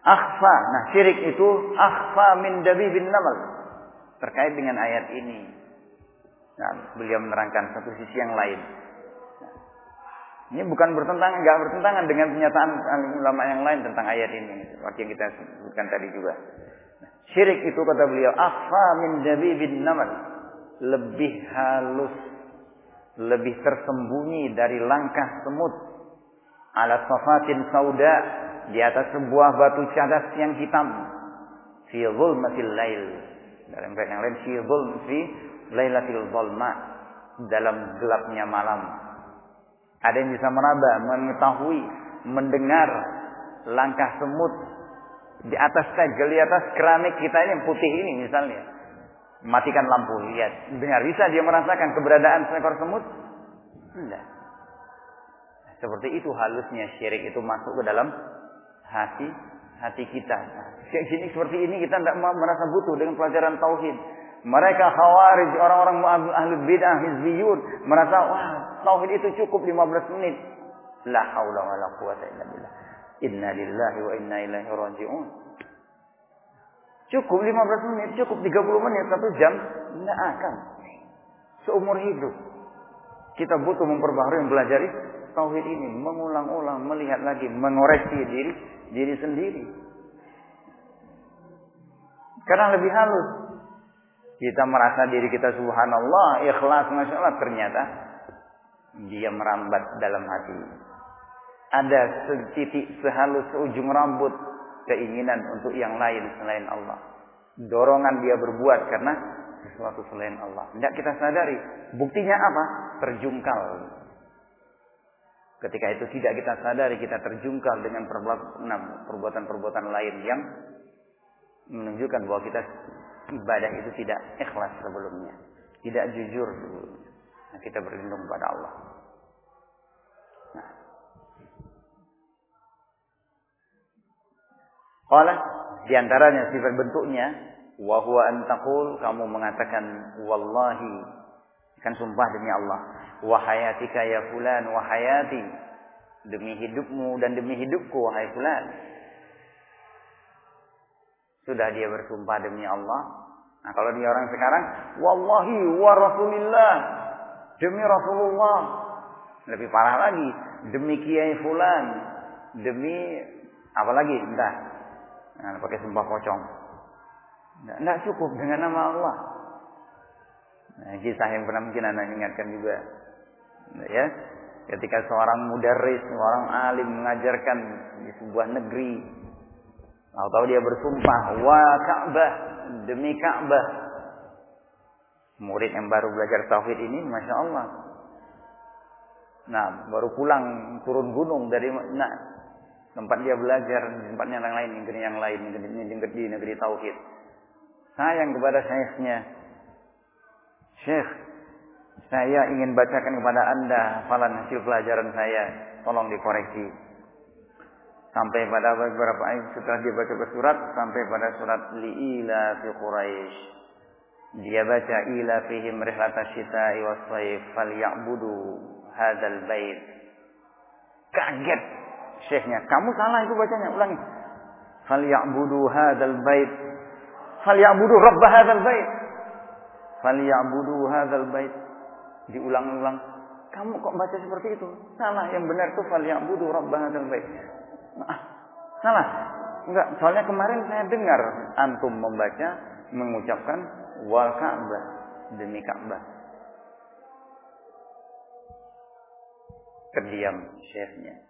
Akhfa. Nah syirik itu akhfa min bin namal. Terkait dengan ayat ini. Nah, beliau menerangkan satu sisi yang lain. Ini bukan bertentangan, enggak bertentangan dengan pernyataan ulama yang lain tentang ayat ini. Seperti yang kita sebutkan tadi juga. Syirik itu kata beliau, akhfa min namal. Lebih halus, lebih tersembunyi dari langkah semut. Ala safatin sauda di atas sebuah batu cadas yang hitam. Fi zulmatil lail. Dalam kata yang lain, fi zulm fi lailatil zulma. Dalam gelapnya malam. Ada yang bisa meraba, mengetahui, mendengar langkah semut di atas tegel, di atas keramik kita ini yang putih ini misalnya. Matikan lampu, lihat. Dengar, bisa dia merasakan keberadaan seekor semut? Tidak. Seperti itu halusnya syirik itu masuk ke dalam hati hati kita. Nah, seperti ini kita tidak merasa butuh dengan pelajaran tauhid. Mereka khawarij, orang-orang ahli bid'ah, hizbiyun, merasa wah, tauhid itu cukup 15 menit. La haula wala quwata illa billah. Inna lillahi wa inna ilaihi raji'un. Cukup 15 menit, cukup 30 menit, satu jam, tidak akan. Seumur hidup. Kita butuh memperbaharui, mempelajari tauhid ini, mengulang-ulang, melihat lagi, mengoreksi diri diri sendiri. Karena lebih halus. Kita merasa diri kita subhanallah, ikhlas, masya Allah. Ternyata dia merambat dalam hati ada setitik sehalus seujung rambut keinginan untuk yang lain selain Allah. Dorongan dia berbuat karena sesuatu selain Allah. Tidak kita sadari. Buktinya apa? Terjungkal. Ketika itu tidak kita sadari, kita terjungkal dengan perbuatan-perbuatan lain yang menunjukkan bahwa kita ibadah itu tidak ikhlas sebelumnya. Tidak jujur sebelumnya. Nah, kita berlindung pada Allah. Nah. Qala di antaranya sifat bentuknya wa huwa an taqul kamu mengatakan wallahi kan sumpah demi Allah wa hayatika ya fulan wa hayati demi hidupmu dan demi hidupku wahai fulan sudah dia bersumpah demi Allah nah kalau dia orang sekarang wallahi wa rasulillah demi Rasulullah lebih parah lagi demi kiai fulan demi apa lagi entah Nah, pakai sumpah pocong. Tidak cukup dengan nama Allah. Nah, kisah yang pernah mungkin anda ingatkan juga. Nah, ya, ketika seorang mudaris, seorang alim mengajarkan di sebuah negeri, tahu-tahu dia bersumpah, wa Ka'bah demi Ka'bah. Murid yang baru belajar tauhid ini, masya Allah. Nah, baru pulang turun gunung dari nah, tempat dia belajar di tempatnya yang lain, negeri yang lain, negeri, negeri, di negeri tauhid. Sayang kepada syekhnya. Syekh, saya ingin bacakan kepada anda hafalan hasil pelajaran saya. Tolong dikoreksi. Sampai pada beberapa ayat setelah dia baca surat sampai pada surat liila fi Quraisy. Dia baca ila fihim rihlata syita'i was sayf falyabudu hadzal bait. Kaget syekhnya. Kamu salah itu bacanya, ulangi. Falyabudu hadzal bait. Falyabudu rabb hadzal bait. Falyabudu hadzal bait. Diulang-ulang. Kamu kok baca seperti itu? Salah, yang benar itu falyabudu rabb hadzal bait. Nah, salah. Enggak, soalnya kemarin saya dengar antum membaca mengucapkan wal Ka'bah demi Ka'bah. Terdiam syekhnya.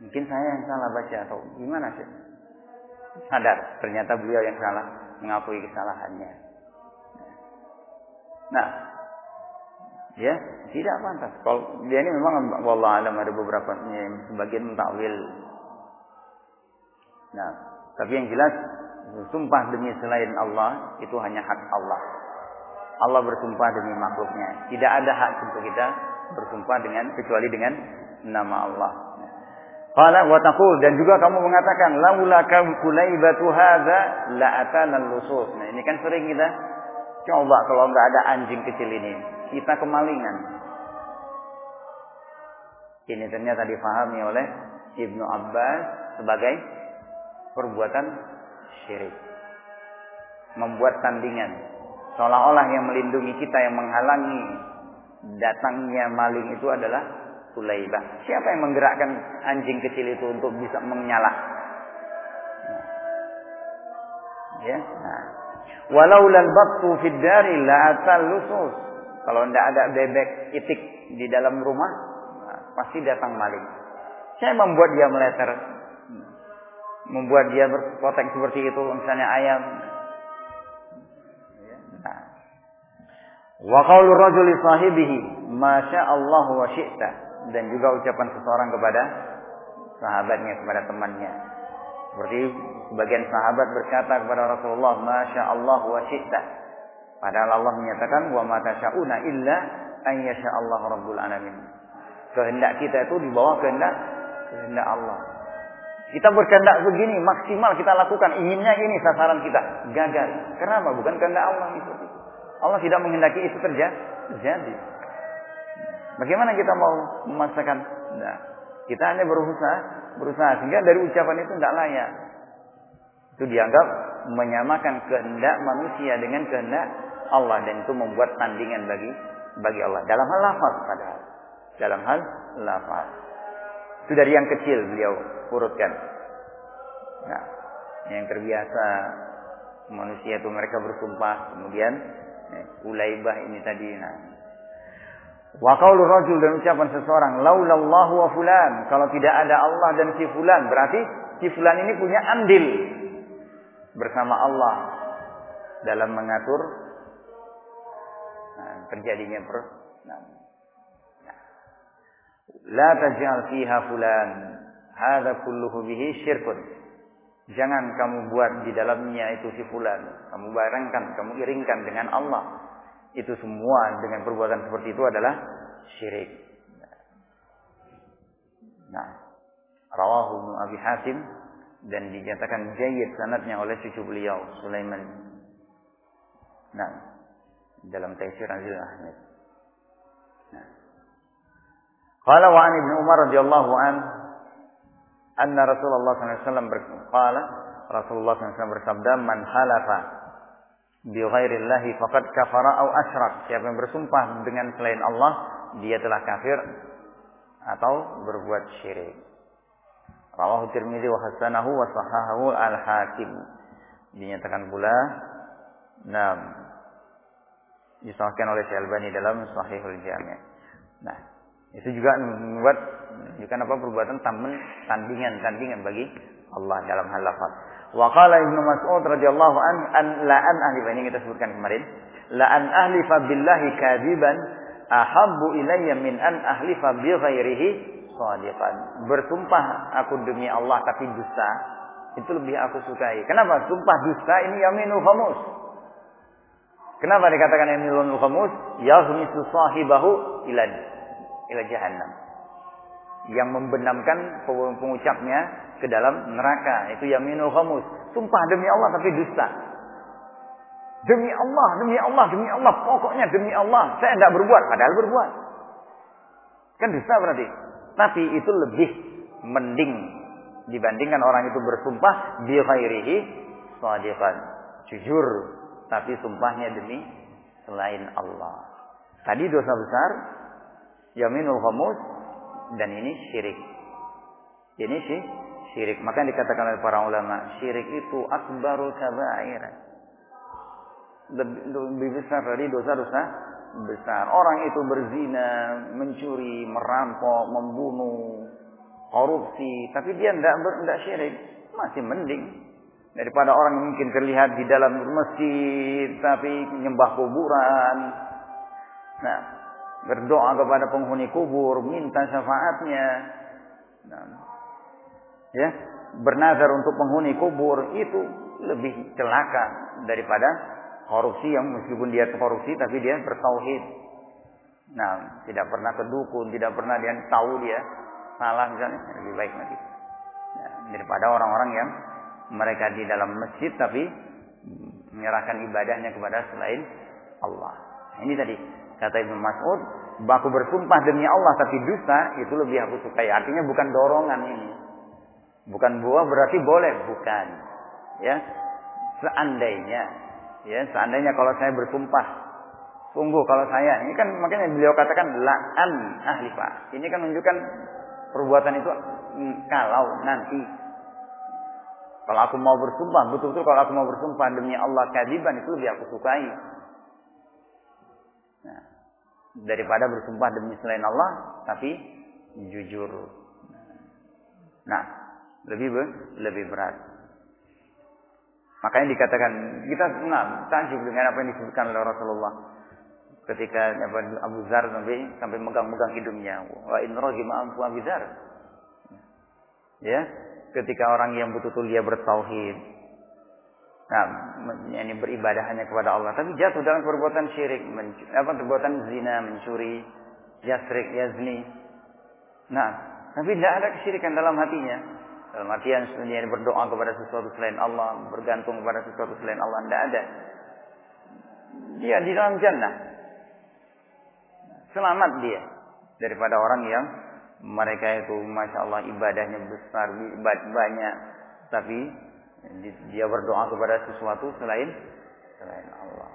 Mungkin saya yang salah baca atau gimana sih? Sadar, ternyata beliau yang salah mengakui kesalahannya. Nah, ya tidak pantas. Kalau dia ini memang wallah alam ada beberapa sebagian mentakwil. Nah, tapi yang jelas sumpah demi selain Allah itu hanya hak Allah. Allah bersumpah demi makhluknya. Tidak ada hak untuk kita bersumpah dengan kecuali dengan nama Allah. Qala wa taqul dan juga kamu mengatakan laula kam kulaibatu hadza la atana lusus. Nah, ini kan sering kita coba kalau nggak ada anjing kecil ini, kita kemalingan. Ini ternyata difahami oleh Ibnu Abbas sebagai perbuatan syirik. Membuat tandingan seolah-olah yang melindungi kita yang menghalangi datangnya maling itu adalah Sulaibah. Siapa yang menggerakkan anjing kecil itu untuk bisa menyala? Ya. Nah. Walau lal baqtu fid dari la atal lusus. Kalau tidak ada bebek itik di dalam rumah, pasti datang maling. Saya membuat dia meleter, membuat dia berpotek seperti itu, misalnya ayam. Wa qaulu rajuli sahibihi, masya Allah wa syi'ta dan juga ucapan seseorang kepada sahabatnya kepada temannya. Seperti sebagian sahabat berkata kepada Rasulullah, "Masya Allah wa syi'ta." Padahal Allah menyatakan, "Wa ma tasyauna illa an Allah rabbul alamin." Kehendak kita itu di bawah kehendak kehendak Allah. Kita berkehendak begini, maksimal kita lakukan, inginnya ini sasaran kita, gagal. Kenapa? Bukan kehendak Allah itu. Allah tidak menghendaki itu terjadi. Bagaimana kita mau memaksakan? Nah, kita hanya berusaha, berusaha sehingga dari ucapan itu tidak layak. Itu dianggap menyamakan kehendak manusia dengan kehendak Allah dan itu membuat tandingan bagi bagi Allah dalam hal lafaz padahal. Dalam hal lafaz. Itu dari yang kecil beliau urutkan. Nah, yang terbiasa manusia itu mereka bersumpah kemudian eh, ulaibah ini tadi nah Wa qaulu rajul dan ucapan seseorang, laulallahu wa fulan. Kalau tidak ada Allah dan si fulan, berarti si fulan ini punya andil bersama Allah dalam mengatur terjadinya per nah. La taj'al fiha fulan hadza kulluhu bihi syirkun. Jangan kamu buat di dalamnya itu si fulan. Kamu barengkan, kamu iringkan dengan Allah. Itu semua dengan perbuatan seperti itu adalah syirik. Nah, rawahu Abi Hatim dan dinyatakan jayyid sanadnya oleh cucu beliau Sulaiman. Nah, dalam Taisir Azil Ahmad. Nah. Qala wa an Ibnu Umar radhiyallahu an anna Rasulullah SAW berkata Rasulullah SAW bersabda man halafa bi ghairillahi faqad kafara au asyrak siapa yang bersumpah dengan selain Allah dia telah kafir atau berbuat syirik rawahu Tirmidzi wa hasanahu wa sahahahu al-Hakim dinyatakan pula nah disahkan oleh Syalbani dalam Sahihul Jami' nah itu juga membuat menunjukkan apa perbuatan tamen tandingan tandingan bagi Allah dalam hal lafaz. Wa qala Ibnu Mas'ud radhiyallahu an an la an ahli ini kita sebutkan kemarin, la an ahlifa billahi kadiban ahabbu ilayya min an ahlifa bi ghairihi shadiqan. Bersumpah aku demi Allah tapi dusta itu lebih aku sukai. Kenapa? Sumpah dusta ini yaminul khamus. Kenapa dikatakan yaminul khamus? Yaghmisu sahibahu ila ila jahannam. Yang membenamkan pengucapnya ke dalam neraka. Itu yaminul khamus. Sumpah demi Allah tapi dusta. Demi Allah, demi Allah, demi Allah. Pokoknya demi Allah. Saya tidak berbuat. Padahal berbuat. Kan dusta berarti. Tapi itu lebih mending. Dibandingkan orang itu bersumpah. Bi khairihi sadiqan. Jujur. Tapi sumpahnya demi selain Allah. Tadi dosa besar yaminul khamus dan ini syirik. Ini sih syirik. Maka dikatakan oleh para ulama, syirik itu akbarul kabair. Lebih, lebih besar dari dosa-dosa besar. Orang itu berzina, mencuri, merampok, membunuh, korupsi, tapi dia tidak tidak syirik, masih mending daripada orang yang mungkin terlihat di dalam masjid tapi menyembah kuburan. Nah, berdoa kepada penghuni kubur, minta syafaatnya. Nah, ya, bernazar untuk penghuni kubur itu lebih celaka daripada korupsi yang meskipun dia korupsi tapi dia bertauhid. Nah, tidak pernah ke dukun, tidak pernah dia tahu dia salah misalnya, lebih baik nanti. Nah, daripada orang-orang yang mereka di dalam masjid tapi menyerahkan ibadahnya kepada selain Allah. Ini tadi Kata Ibnu Mas'ud, aku bersumpah demi Allah tapi dusta itu lebih aku sukai. Artinya bukan dorongan ini. Bukan buah berarti boleh, bukan. Ya. Seandainya ya, seandainya kalau saya bersumpah sungguh kalau saya ini kan makanya beliau katakan la'an ahli pak. Ini kan menunjukkan perbuatan itu mm, kalau nanti kalau aku mau bersumpah, betul-betul kalau aku mau bersumpah demi Allah kadiban itu lebih aku sukai. Nah, daripada bersumpah demi selain Allah tapi jujur. Nah, lebih ber, lebih berat. Makanya dikatakan kita nah, takjub dengan apa yang disebutkan oleh Rasulullah ketika Abu Zar sampai sampai megang-megang hidungnya. Wa in ragima anfu Abu Zar. Ya, ketika orang yang betul-betul dia bertauhid, Nah, ini beribadah hanya kepada Allah, tapi jatuh dalam perbuatan syirik, apa perbuatan zina, mencuri, yasrik, yazni. Nah, tapi tidak ada kesyirikan dalam hatinya. Dalam artian sebenarnya berdoa kepada sesuatu selain Allah, bergantung kepada sesuatu selain Allah, tidak ada. Dia di dalam jannah. Selamat dia daripada orang yang mereka itu masya Allah ibadahnya besar, banyak, tapi dia berdoa kepada sesuatu selain selain Allah.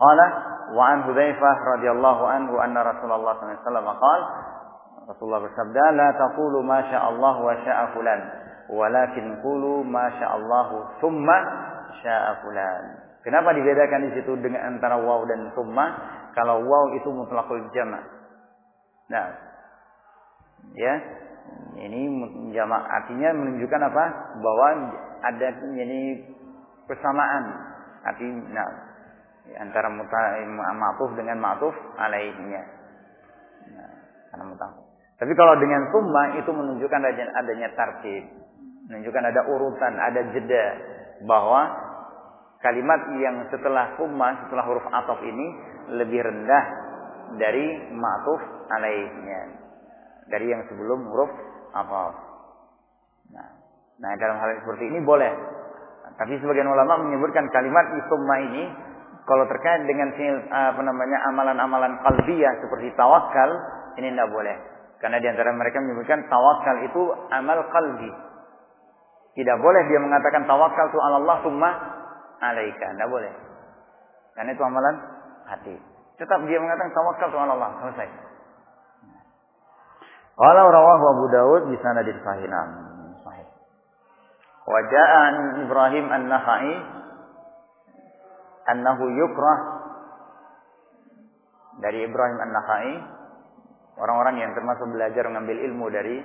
Qala wa an Hudzaifah radhiyallahu anhu anna Rasulullah sallallahu alaihi wasallam qala Rasulullah bersabda la taqulu ma Allah wa syaa fulan walakin qulu ma Allah thumma syaa fulan. Kenapa dibedakan di situ dengan antara waw dan thumma? Kalau waw itu mutlaqul jama'. Nah, ya, ini jamak artinya menunjukkan apa? Bahwa ada ini persamaan. Arti nah, antara ma'tuf dengan ma'tuf alaihnya. Nah, karena mutaf. Tapi kalau dengan summa itu menunjukkan adanya, adanya tartib, menunjukkan ada urutan, ada jeda bahwa kalimat yang setelah summa, setelah huruf atof ini lebih rendah dari ma'tuf alaihnya. Dari yang sebelum huruf atof. Nah, nah dalam hal seperti ini boleh. Tapi sebagian ulama menyebutkan kalimat summa ini kalau terkait dengan apa namanya amalan-amalan kalbiyah seperti tawakal ini tidak boleh. Karena di antara mereka menyebutkan tawakal itu amal kalbi. Tidak boleh dia mengatakan tawakal itu Allah summa alaika. Tidak boleh. Karena itu amalan hati. Tetap dia mengatakan tawakal itu Allah. Selesai. Kalau rawahu Abu Dawud di sana di sahihan. Sahih. Wajah Ibrahim an-Nakhai annahu yukrah dari Ibrahim An-Nakhai orang-orang yang termasuk belajar mengambil ilmu dari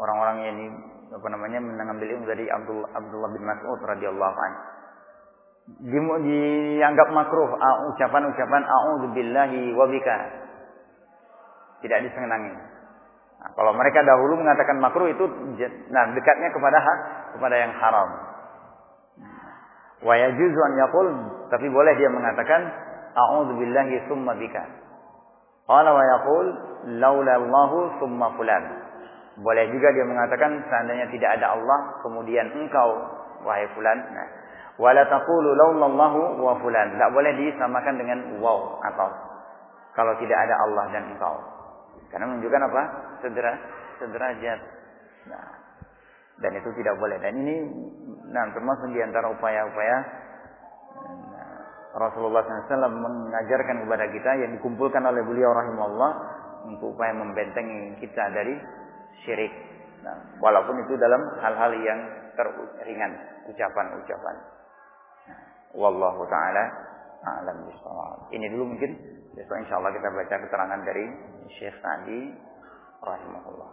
orang-orang yang ini apa namanya mengambil ilmu dari Abdul Abdullah bin Mas'ud radhiyallahu anhu di, dianggap makruh ucapan-ucapan a'udzubillahi wa bika tidak disenangi nah, kalau mereka dahulu mengatakan makruh itu nah dekatnya kepada kepada yang haram Wa yajuzu an yaqul tapi boleh dia mengatakan a'udzu billahi summa bika. Qala wa yaqul laula Allahu summa fulan. Boleh juga dia mengatakan seandainya tidak ada Allah kemudian engkau wahai fulan. Nah, wala taqulu laula Allahu wa fulan. Tidak boleh disamakan dengan waw atau kalau tidak ada Allah dan engkau. Karena menunjukkan apa? Sedera, sederajat. Nah, dan itu tidak boleh. Dan ini nah termasuk di antara upaya-upaya nah, Rasulullah SAW mengajarkan kepada kita yang dikumpulkan oleh beliau rahimahullah untuk upaya membentengi kita dari syirik. Nah, walaupun itu dalam hal-hal yang teringan ucapan-ucapan. Wallahu taala alam bisawab. Ini dulu mungkin besok insyaallah kita baca keterangan dari Syekh Sa'di rahimahullah.